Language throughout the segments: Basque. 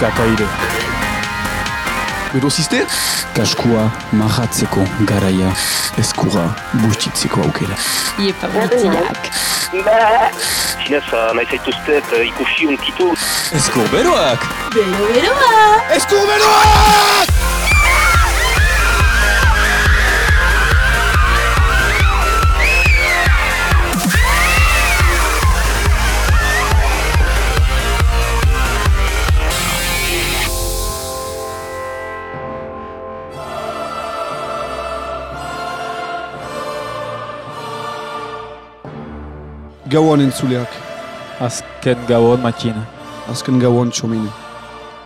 gakaire. Bedo ziste? Kaskua mahatzeko garaia eskura bustitzeko aukera. Iepa gutiak. Zinez, nahi zaituztet ikusi unkitu. Eskur beroak! Bero beroa! Eskur beroak! Gauan entzuleak, Azken gauan matxina. azken gauan txomin.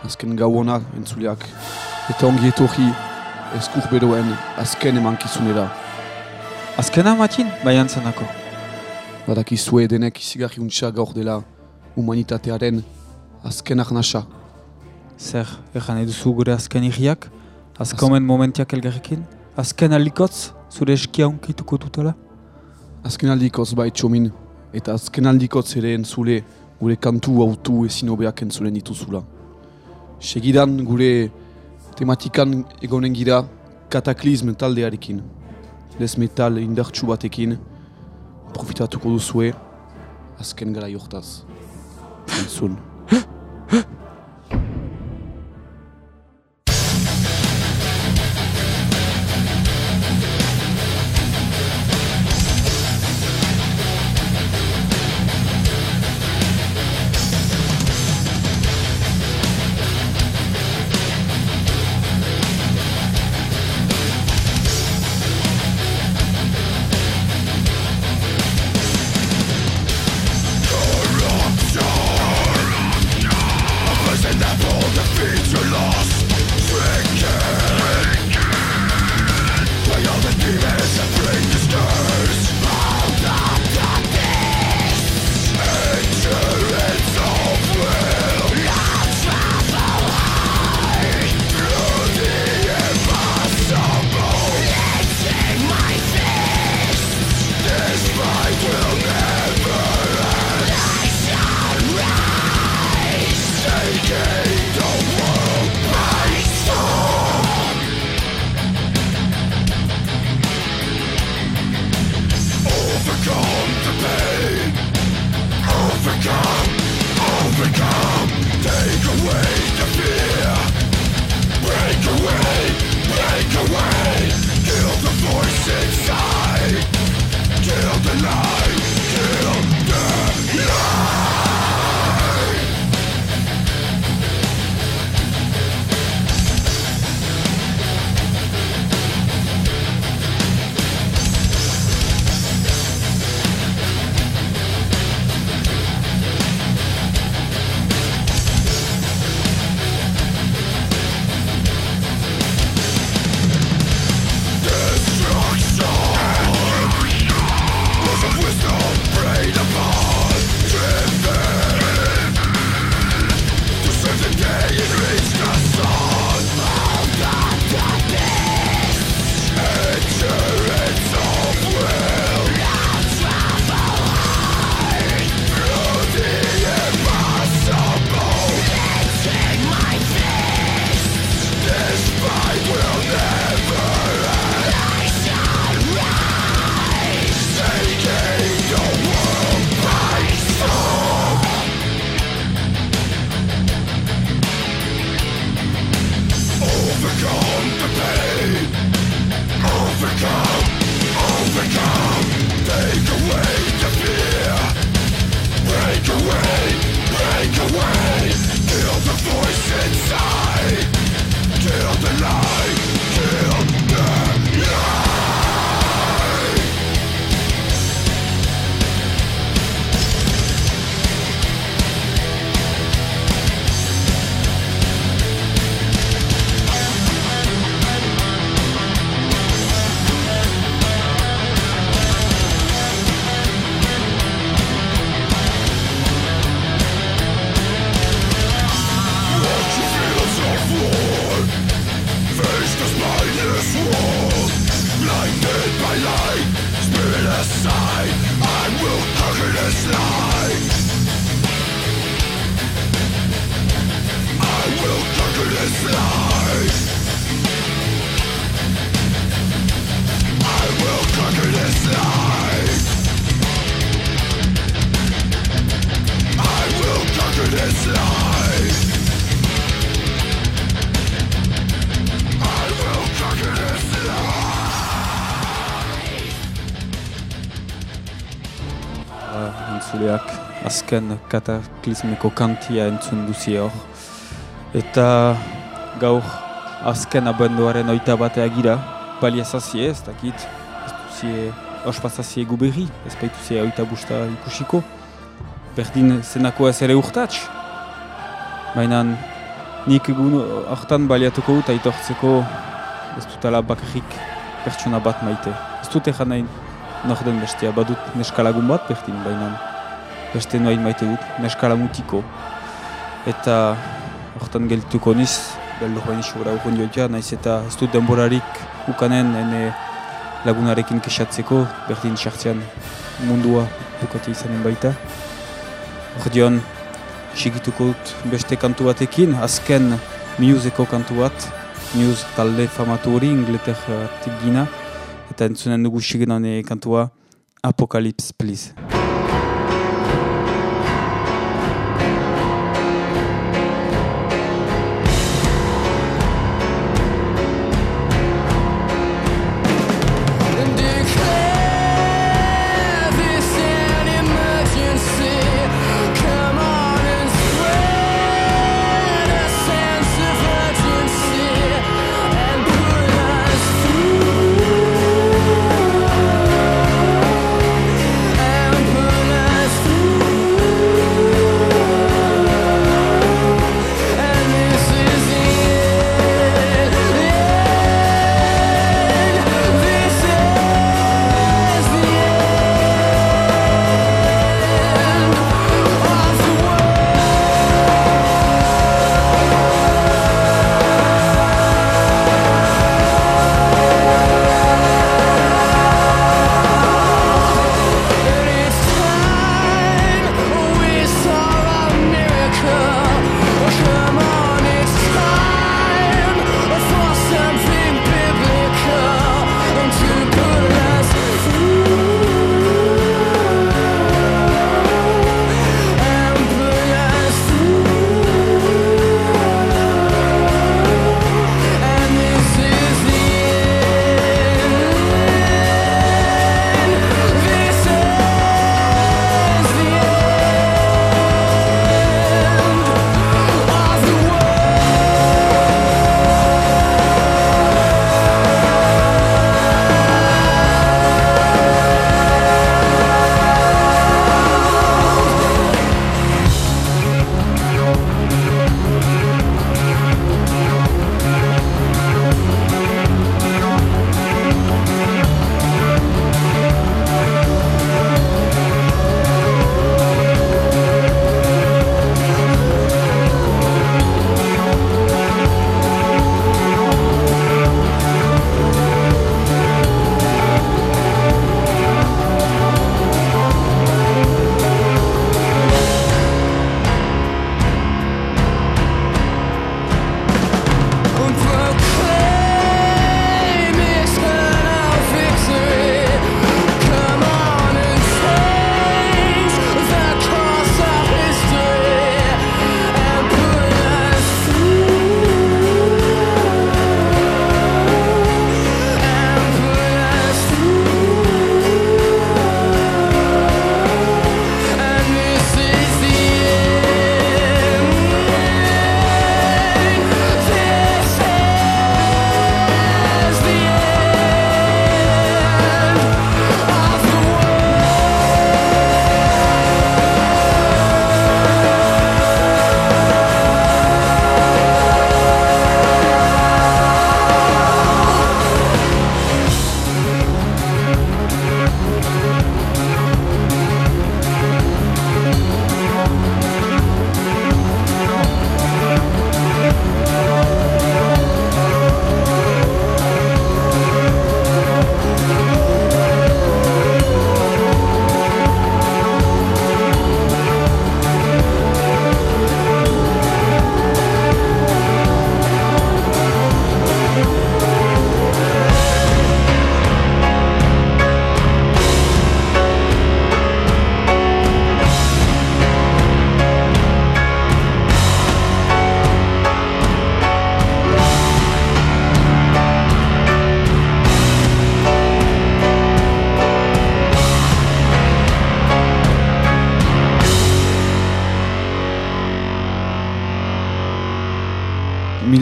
Azken gauana entzuleak. Eta ongi etorri eskur beroen azken emankizunera. Azkena matxin, baian zenako. Badakizue denek izigarri untxa gaur dela humanitatearen azken arnasa. Zer, erran eduzu gure azken irriak? Azkomen momentiak elgarrekin? Azken aldikotz, zure eskia unkituko dutela? Azken aldikoz bai txomin, eta azken aldikotz ere entzule gure kantu autu ezin hobeak entzulen dituzula. Segidan gure tematikan egonen gira kataklizm taldearekin. Les metal indartsu batekin, profitatuko duzue azken gara jortaz. Entzun. azken kataklismeko kantia entzun duzi hor. Eta gaur azken abenduaren oita batea gira, balia zazie ez dakit, ez duzie ospazazie egu berri, ez baituzie oita busta ikusiko. Berdin zenako ez ere urtats. Baina nik egun hortan baliatuko dut aitortzeko ez dutala bakarrik pertsona bat maite. Ez dut egin nahi nor den bestea, badut neskalagun bat berdin, baina beste noain maite dut, neskala mutiko. Eta hortan gelituko niz, beldur baini sobra urgun joitea, naiz eta ez dut denborarik ukanen ene lagunarekin kesatzeko, berdin sartzean mundua bukati izanen baita. Ordion, sigituko dut beste kantu batekin, azken Museko kantu bat, Muse talde famatu hori, Ingleterratik gina, eta entzunen dugu sigenan kantua Apocalypse Please.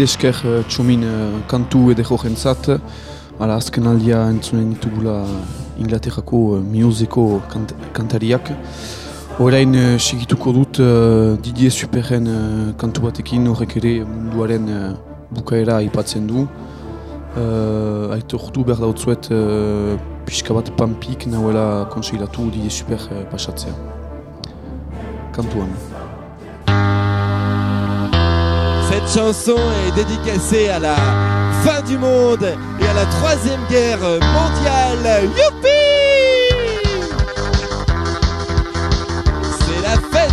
Mil esker uh, txomin uh, kantu edeko jentzat. Hala azken aldia entzunen ditugula Inglaterrako uh, museko kant kantariak. Orain uh, segituko dut uh, Didier Superren uh, kantu batekin horrek ere munduaren uh, bukaera aipatzen du. Uh, Aitortu behar dautzuet uh, pixka bat pampik nahuela konseilatu Didier Super uh, pasatzea. Kantuan. Cette chanson est dédicacée à la fin du monde et à la troisième guerre mondiale. Youpi C'est la fête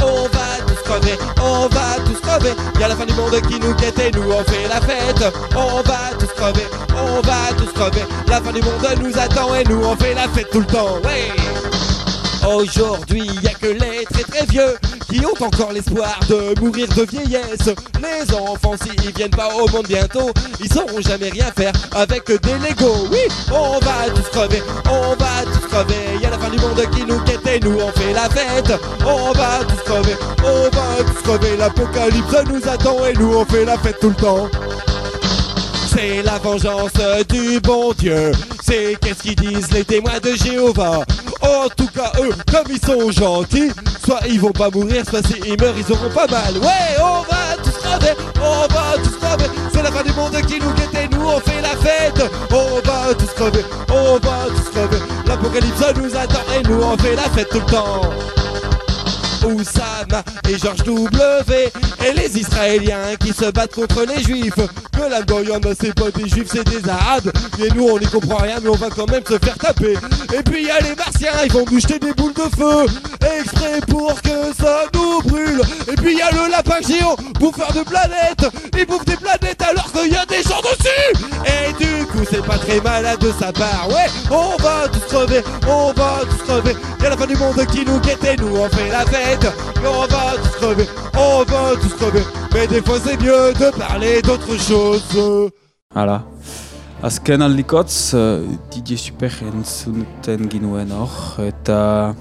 On va tous crever, on va crever. Y a la fin du monde qui nous guette et nous on fait la fête. On va tous crever, on va tous crever. La fin du monde nous attend et nous on fait la fête tout le temps. Ouais. Aujourd'hui, y a que les très très vieux qui ont encore l'espoir de mourir de vieillesse. Les enfants, s'ils viennent pas au monde bientôt, ils sauront jamais rien faire avec des Legos. Oui, on va tous crever, on va tous crever. Y a la fin du monde qui nous guette et nous on fait la fête. On va tous crever, on va tous crever. L'apocalypse nous attend et nous on fait la fête tout le temps. C'est la vengeance du bon Dieu. C'est qu'est-ce qu'ils disent les témoins de Jéhovah. En tout cas, eux, comme ils sont gentils, soit ils vont pas mourir, soit s'ils meurent, ils auront pas mal. Ouais, on va tous crever, on va tous crever. C'est la fin du monde qui nous guette et nous on fait la fête. On va tous crever, on va tous crever. L'apocalypse nous attend et nous on fait la fête tout le temps. Oussama et George W et les Israéliens qui se battent contre les Juifs. Que la Goyenne, c'est pas des Juifs, c'est des Arabes. Et nous, on n'y comprend rien, mais on va quand même se faire taper. Et puis il y a les Martiens, ils vont nous jeter des boules de feu, exprès pour que ça nous brûle. Et puis il y a le lapin géant, bouffeur de planètes. Il bouffe des planètes alors qu'il y a des gens dessus. Et du coup, c'est pas très malade de sa part. Ouais, on va tous crever, on va tous crever. Il y a la fin du monde qui nous guette et nous on fait la fête. Et on va tous crever, on va tous crever. Mais des fois, c'est mieux de parler d'autre chose. Hala. Azken aldikotz, uh, Didier Super entzuten ginuen hor, eta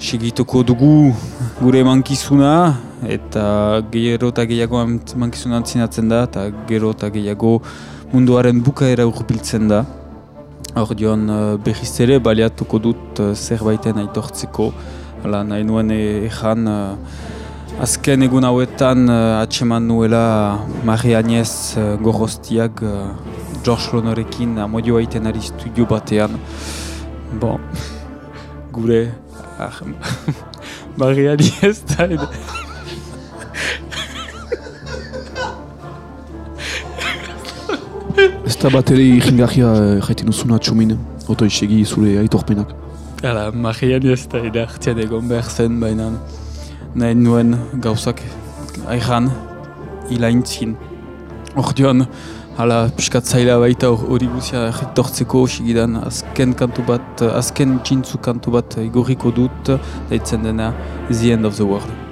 segituko dugu gure mankizuna, eta gero eta gehiago mankizuna antzinatzen da, eta gero eta gehiago munduaren bukaera urbiltzen da. Hor dion uh, behiz ere baliatuko dut uh, zerbaiten aitortzeko, Hala, nahi nuen e- ejan, uh, azken egun hauetan uh, atseman nuela Maria Agnez uh, gorrostiak uh, George Lonorekin amodio aiten ari studio batean. Bon, gure... Ah, Maria Agnez da edo... Ez da bat ere jaiten duzuna txomin, oto zure aitorpenak. Hala, Maria Agnez da edo hartian egon behar zen, baina nahi nuen gauzak airan ilaintzin. Hor joan, hala, piskat zaila baita hor- hori guzia etortzeko sigidan azken kantu bat, azken txintzu kantu bat igorriko dut, daitzen dena The End of the World.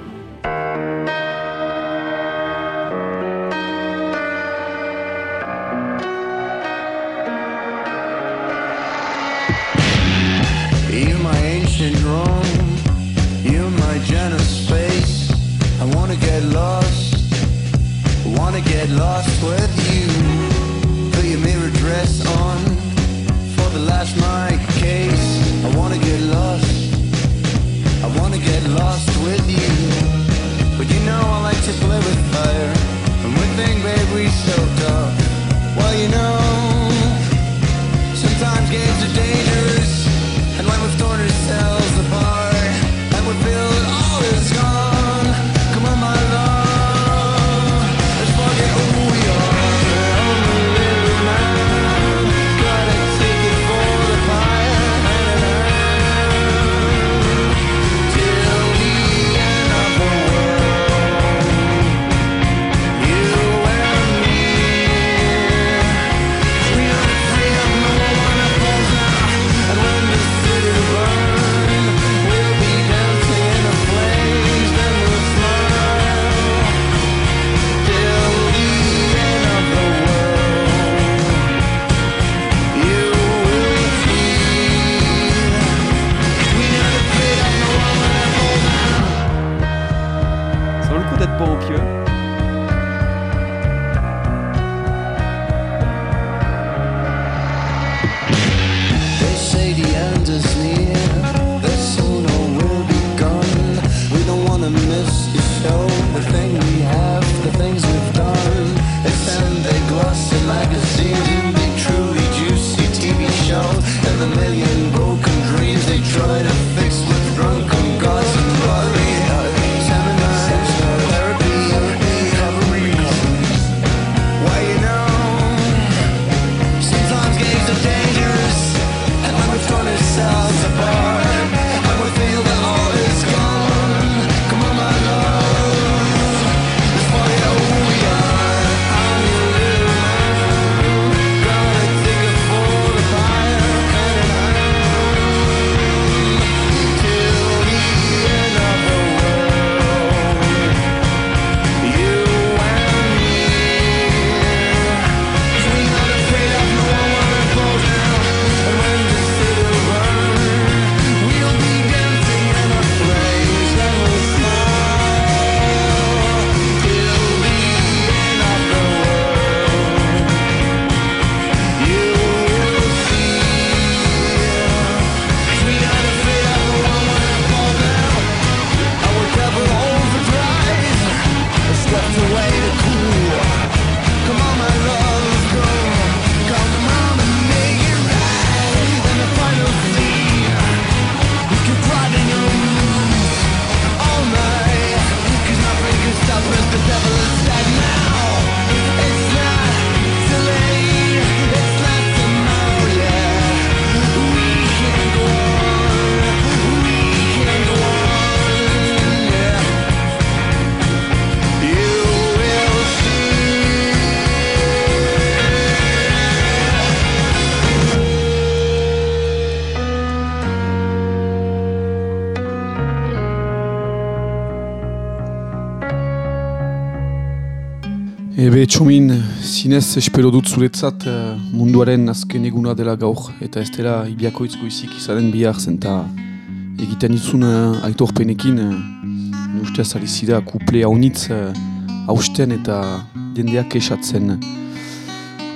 Ebe, txomin, zinez espero dut zuretzat eh, munduaren azken eguna dela gaur. Eta ez dela ibiakoitz goizik izaren bihar zenta egiten izun uh, aitorpenekin uh, ni ustez ari zira kuple haunitz uh, hausten eta jendeak esatzen.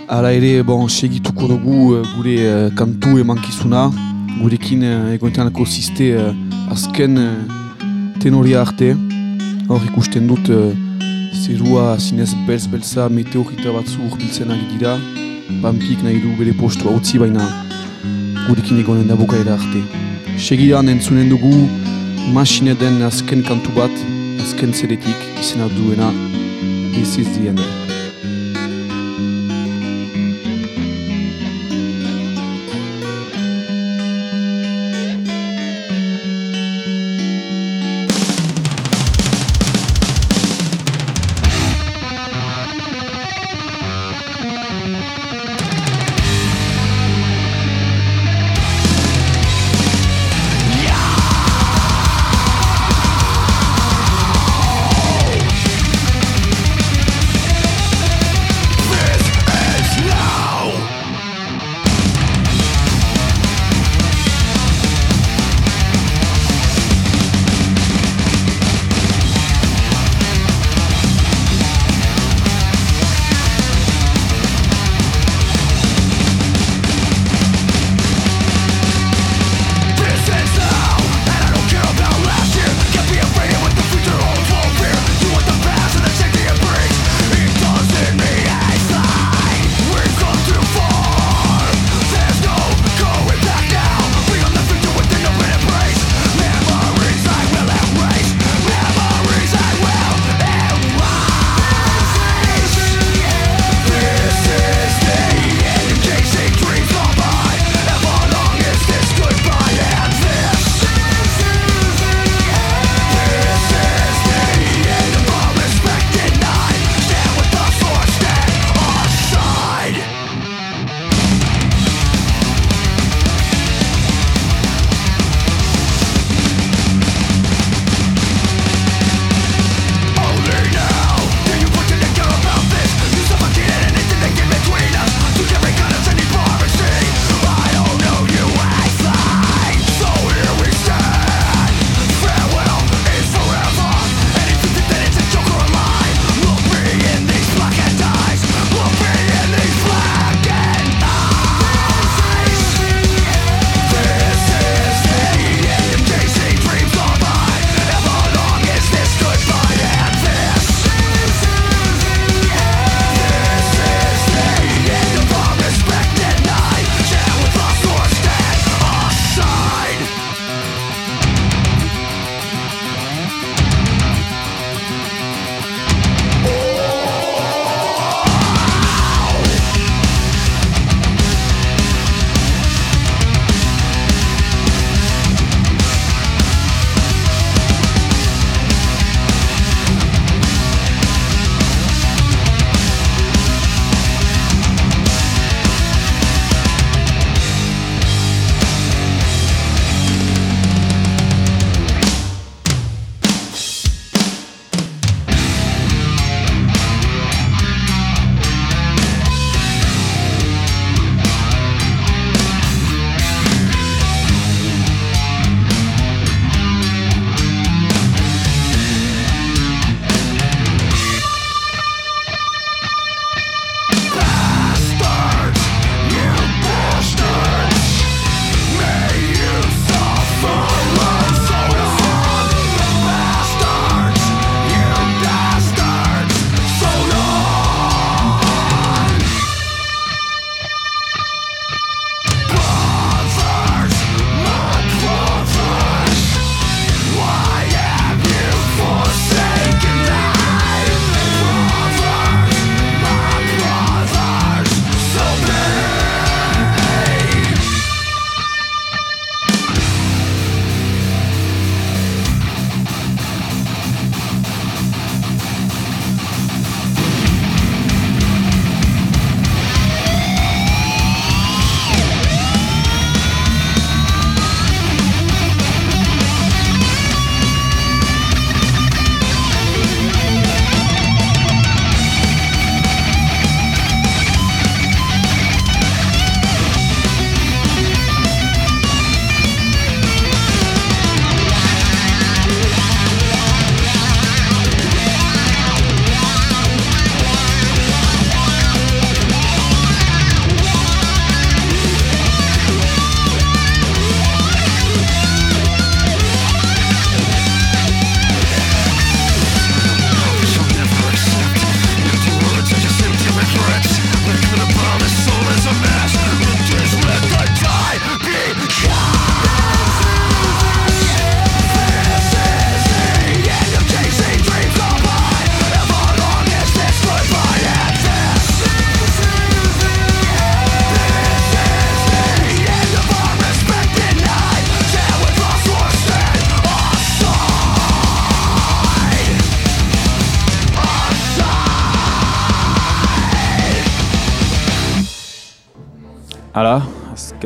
Hala ere, bon, segituko dugu uh, gure uh, kantu emankizuna, gurekin uh, egoetanako ziste uh, azken uh, tenoria arte. Hor ikusten dut uh, zerua zinez belz-belza meteorita batzu urbiltzen ari dira. Bampik nahi du bere postua utzi baina gurekin egonen da bukaera arte. Segidan entzunen dugu masine den azken kantu bat, azken zeretik izena duena This is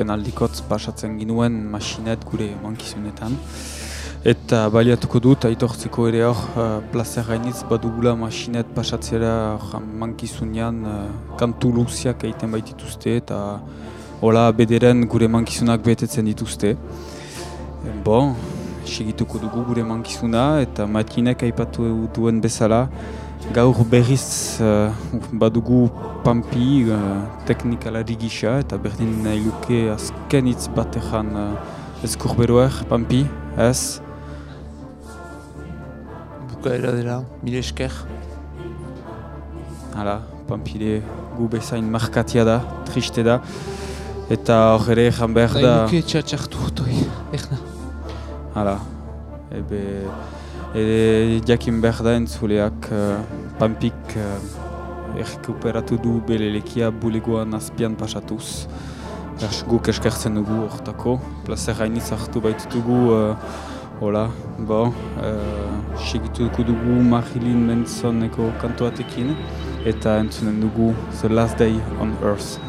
azken aldikotz pasatzen ginuen masinet gure mankizunetan. Eta baliatuko dut, aitortzeko ere hor, uh, plazer gainitz badugula masinet pasatzera mankizunean uh, kantu luziak egiten baitituzte eta hola bederen gure mankizunak betetzen dituzte. Bon, segituko dugu gure mankizuna eta matinek aipatu duen bezala gaur berriz uh, badugu pampi uh, teknikalari gisa eta berdin nahi luke azken hitz bat uh, ezkurberoer, pampi, ez? Bukaera dela, mile esker. Hala, pampide gu bezain markatia da, triste da. Eta hor ere jan behar da... Nahi txatxartu otoi, erna. Hala, ebe... Ere jakin behar da entzuleak uh, pampik uh, errekuperatu du bere lekia bulegoan azpian pasatuz. Ers, guk eskertzen dugu hortako, plazer hainiz hartu baitutugu uh, Hola, bo, uh, segituko dugu Marilyn Mansoneko kantuatekin eta entzunen dugu The Last Day on Earth.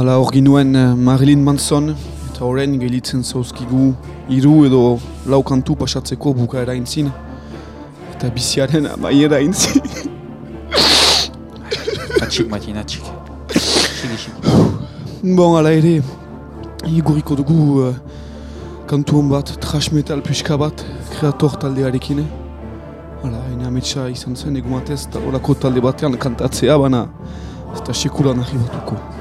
Hala hor ginuen eh, Marilyn Manson, eta horren gelitzen zauzkigu hiru edo lau kantu pasatzeko bukaera intzin. Eta biziaren amaiera intzin. Atxik, Matin, atxik. Bon, ala ere, iguriko dugu eh, kantu hon bat, trash metal pixka bat, kreator taldearekin. Hala, ene ametsa izan zen egumatez, eta horako talde batean kantatzea, bana, ez da sekulan arribatuko.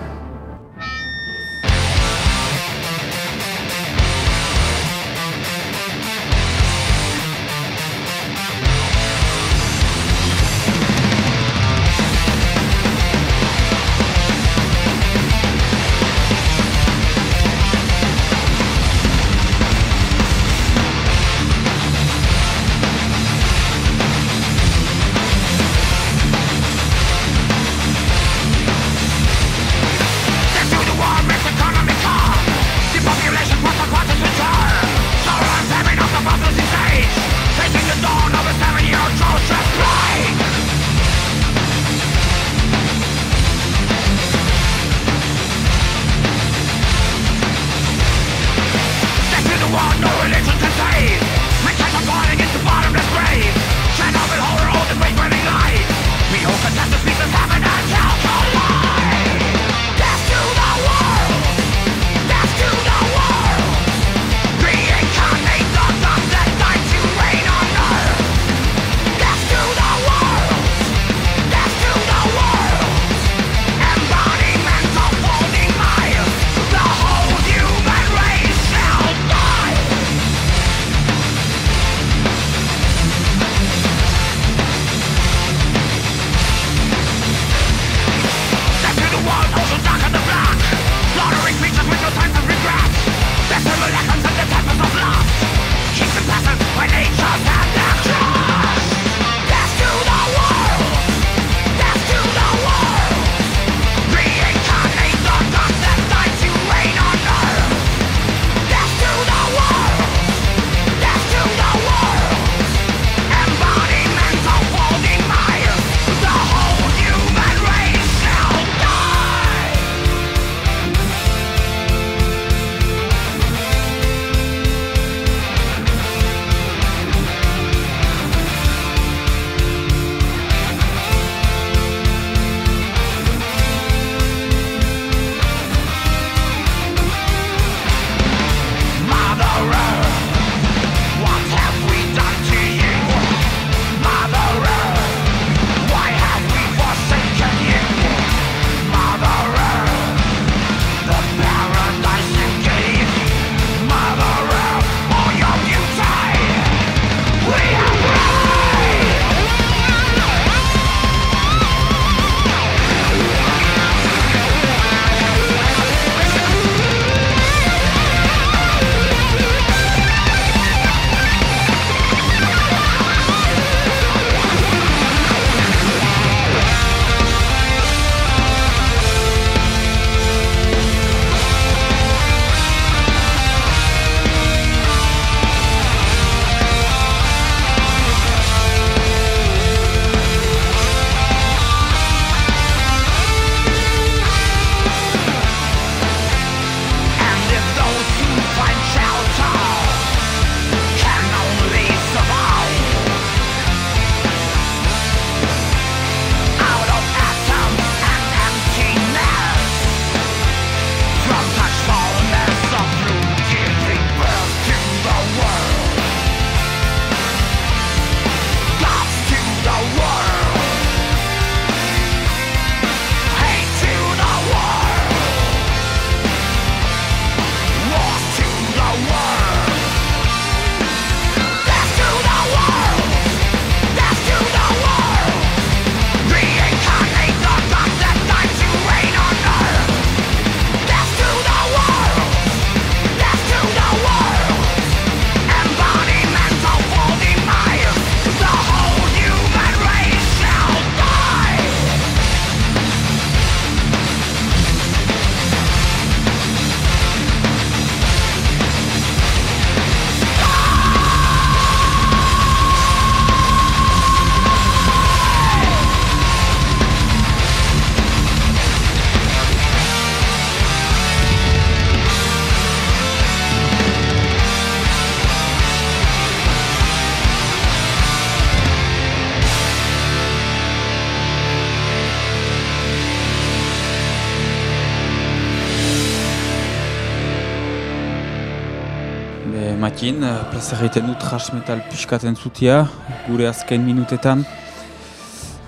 zerreiten du trasmetal piskaten zutia, gure azken minutetan.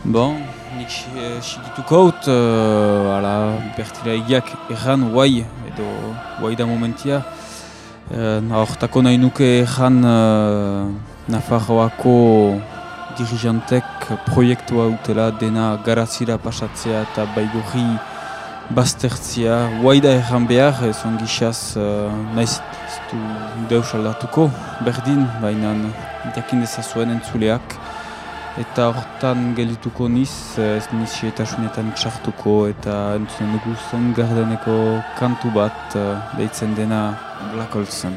Bon, nik eh, sigituko e, ut, e, ala bertila egiak erran guai, edo guai da momentia. Eh, e, Nahortako nahi nuke erran e, Nafarroako dirijantek proiektua utela dena garazira pasatzea eta baigurri baztertzia, guaida erran behar, ez ongisaz uh, eh, nahiz du deus aldatuko, berdin, baina dakindeza zuen entzuleak, eta hortan gelituko niz, eh, ez nizi eta sunetan txartuko, eta entzunen dugu zongardeneko kantu bat uh, deitzen dena Black Olsen.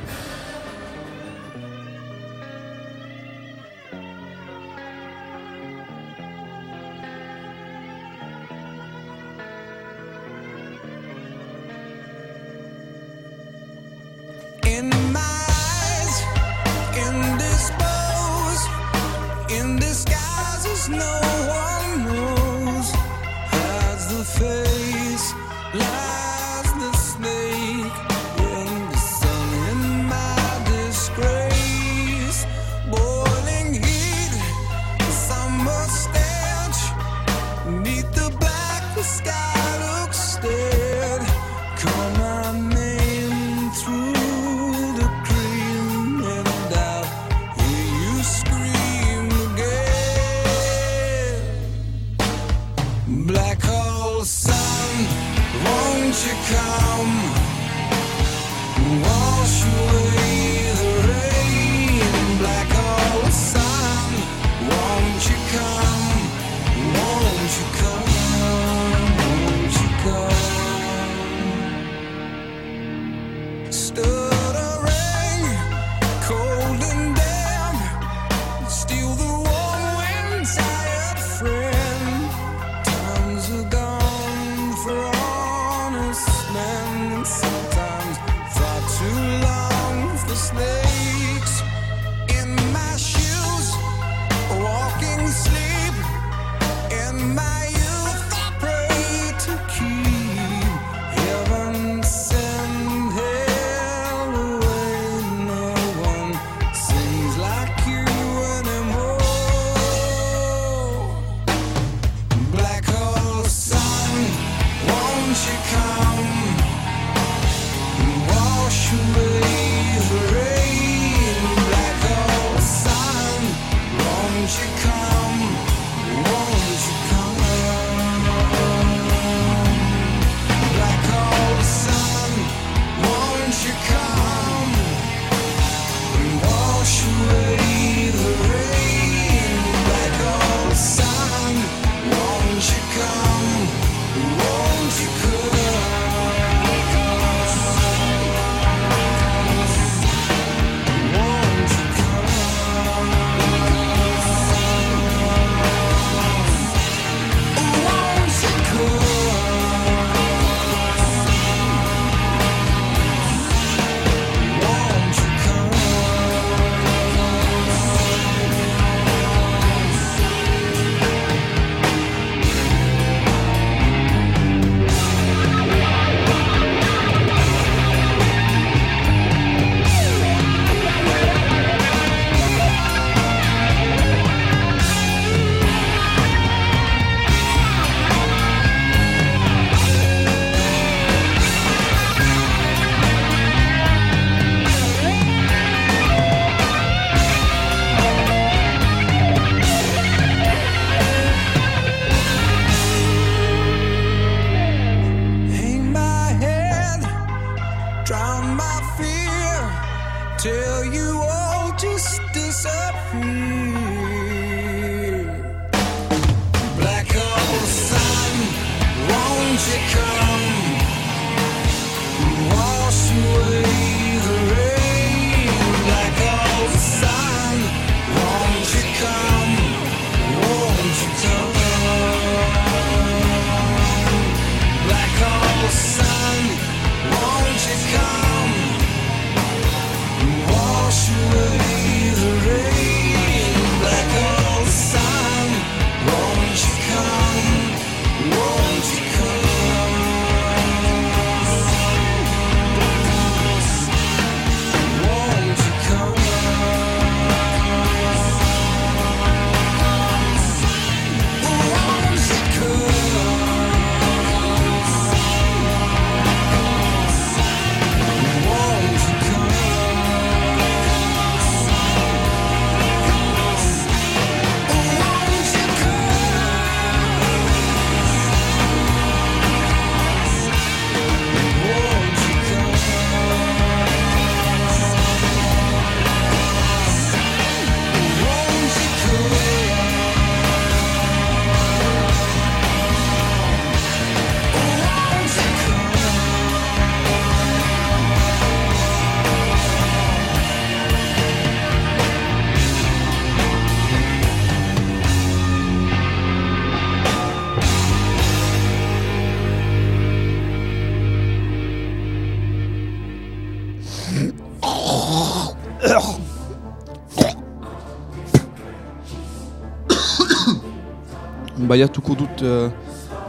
Baiatuko dut uh,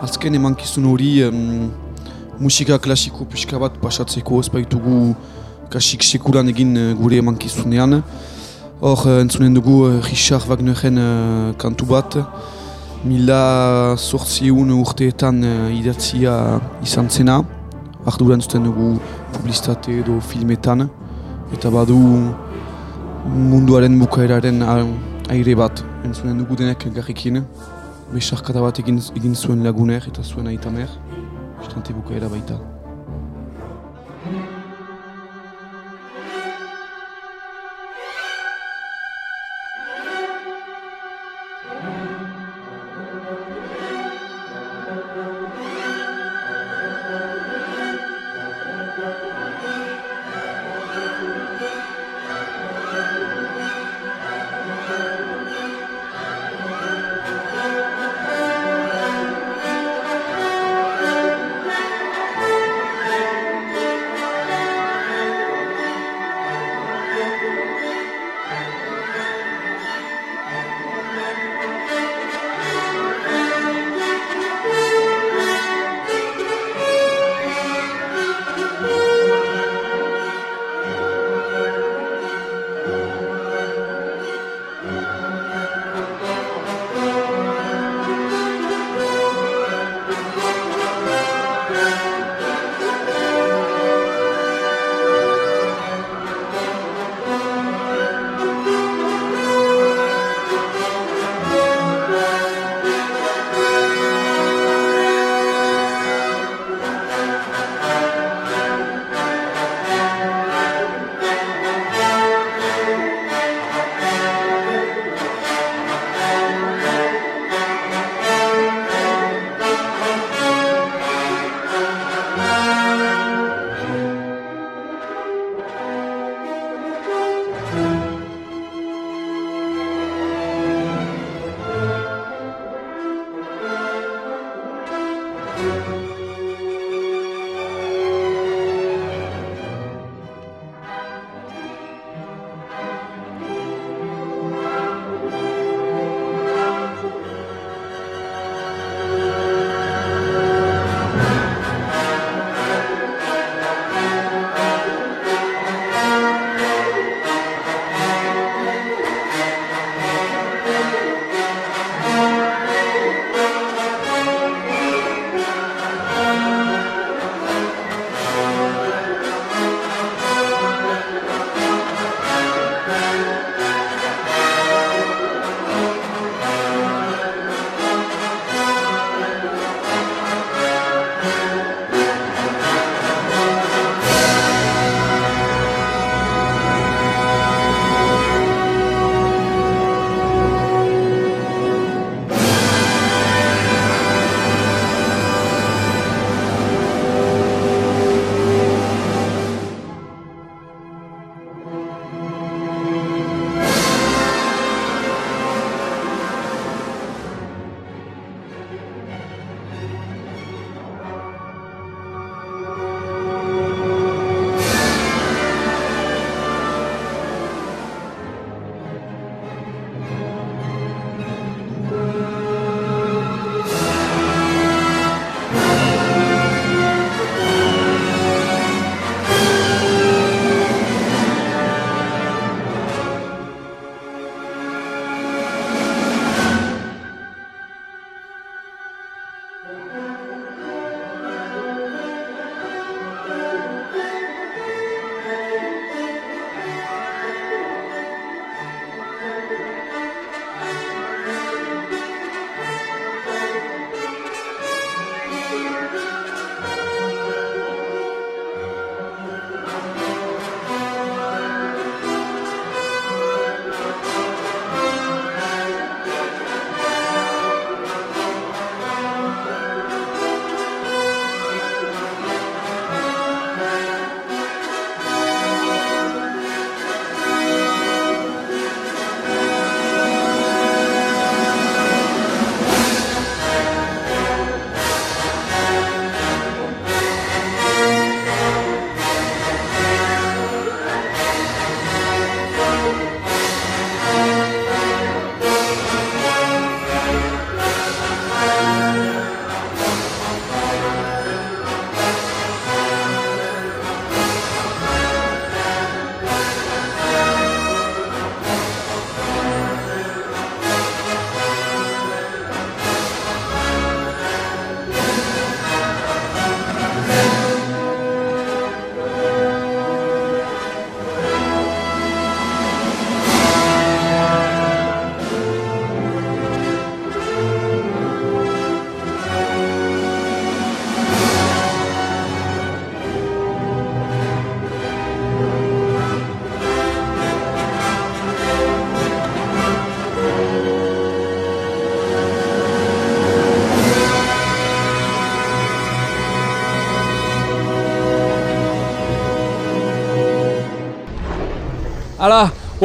azken emankizun hori um, musika klasiko pixka bat pasatzeko ez baitugu kasik sekulan egin uh, gure emankizunean. Hor, uh, entzunen dugu uh, Richard Wagneren uh, kantu bat, mila sortzieun urteetan uh, idatzia izan zena, ardura entzuten dugu publizitate edo filmetan, eta badu munduaren bukaeraren aire bat entzunen dugu denek garrikin. Besarkata bat egin, egin zuen laguner eta zuen aitamer, istante bukaera baita.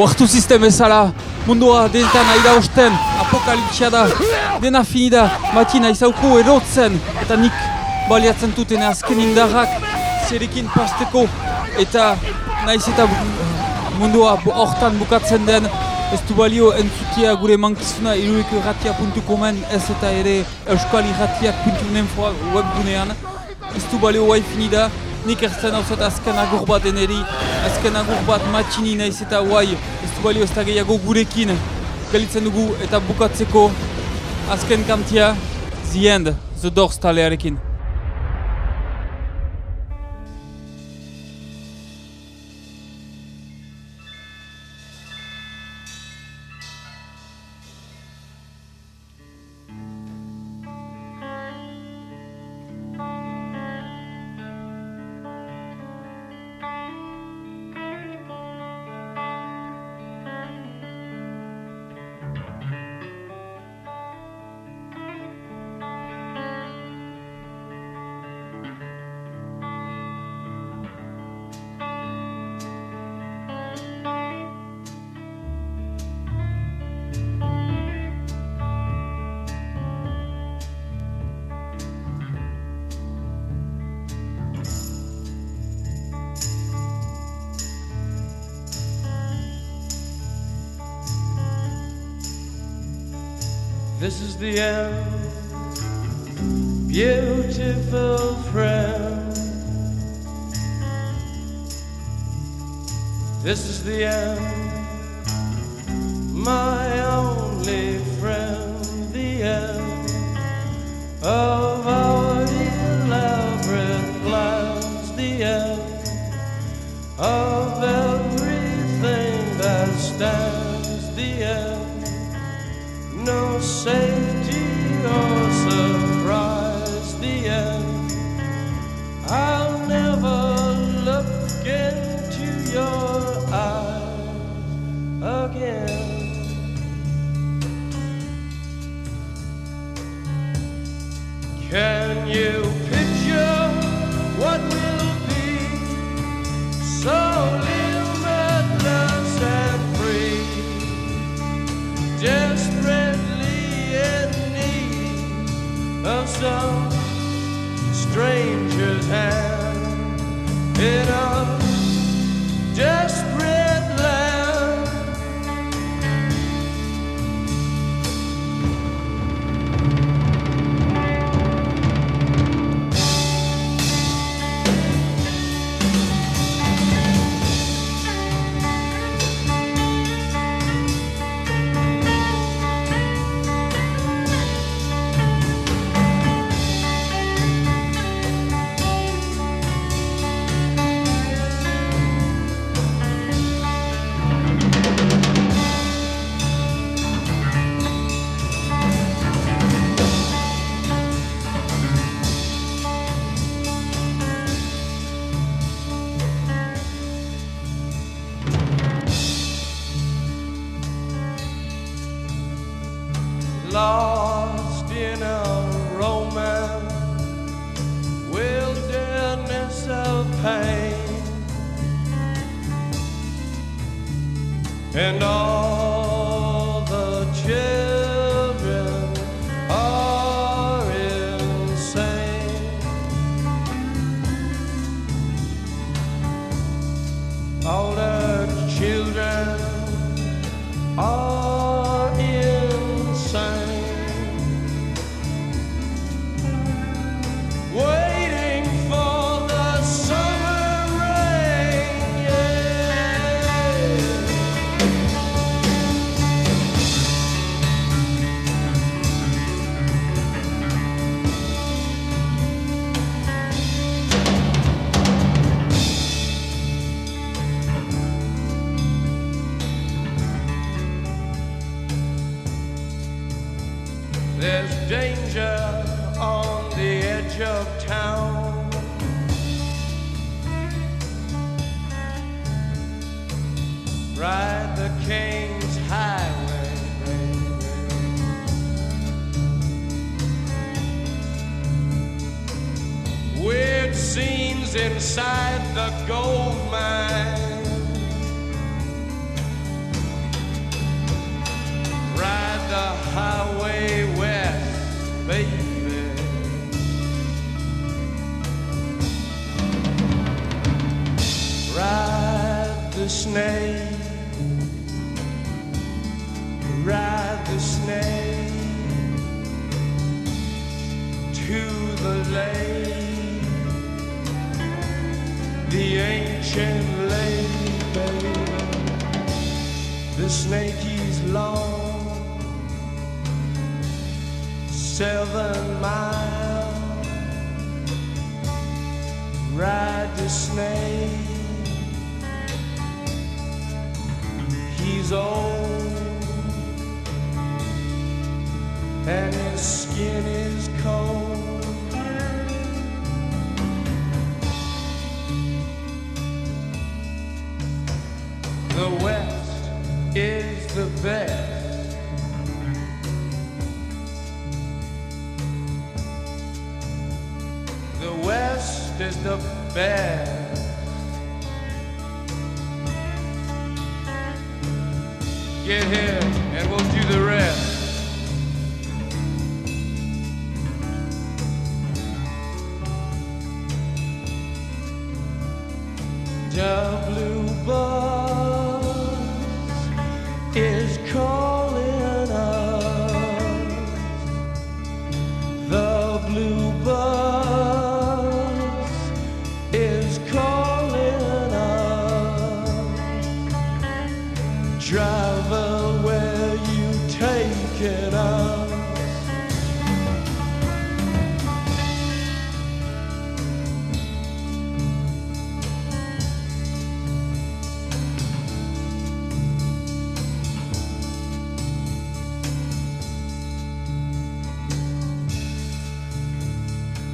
Oartu sistem ezala, mundua denetan aida osten, apokalipsia da, dena finida, matina izauko erotzen, eta nik baliatzen duten azken indarrak, zerekin pasteko, eta naiz eta mundua hortan bukatzen den, ez du balio entzutia gure mankizuna iruikoirratia.comen ez eta ere euskal irratiak.net webgunean, ez du balio guai finida, nik ertzen hau zet azken agur bat deneri, azken agur bat matxini naiz eta du balio ez da gehiago gurekin, galitzen dugu eta bukatzeko azken kantia, The End, The Doors talearekin. Beautiful friend. This is the end, my only friend. The end of our elaborate plans. The end of everything that stands. The end no safety lost in a romance, wilderness of pain, and all Inside the gold mine. Ride the highway west, baby. Ride the snake. Lake, baby. The snake is long, seven miles. Ride the snake. He's old and his skin is cold. The West is the best. The West is the best. Get here and we'll do the rest. Blue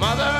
Mother,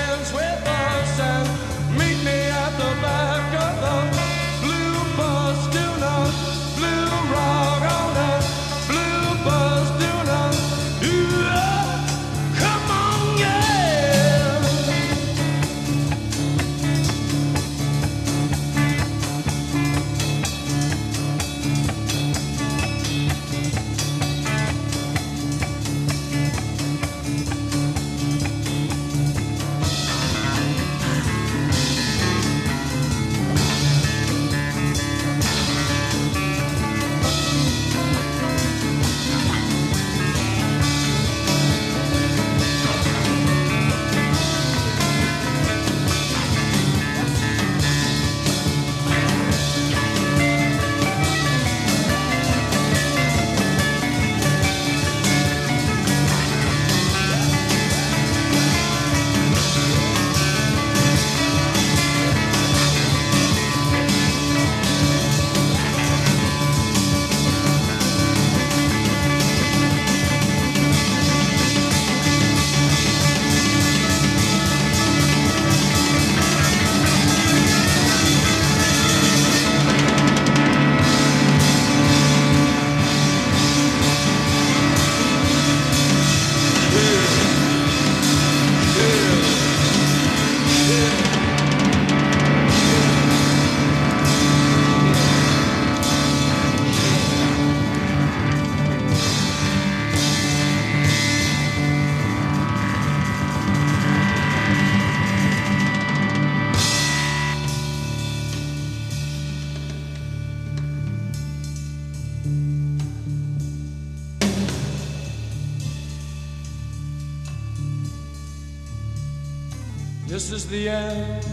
This is the end,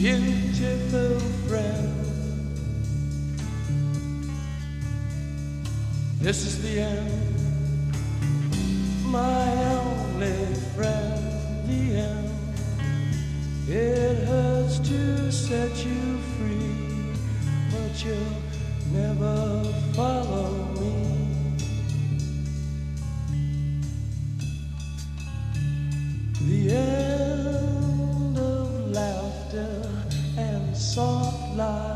beautiful friend. This is the end, my only friend. The end. It hurts to set you free, but you'll never follow me. The end love.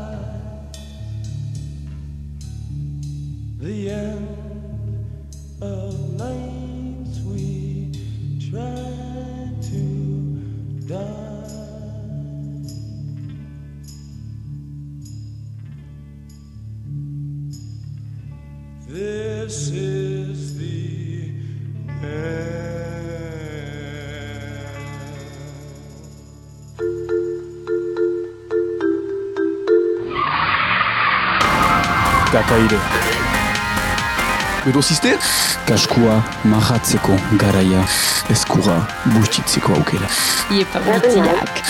Kakaire, Berozizte? kaskua mahatzeko garaia. Eskura bustitzeko aukera. Iepa guztiak.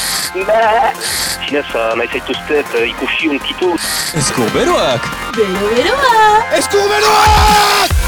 Zinez, nahi zaituztet ikusi unkitu. Eskur beroak! Bero beroa! Eskuberoak!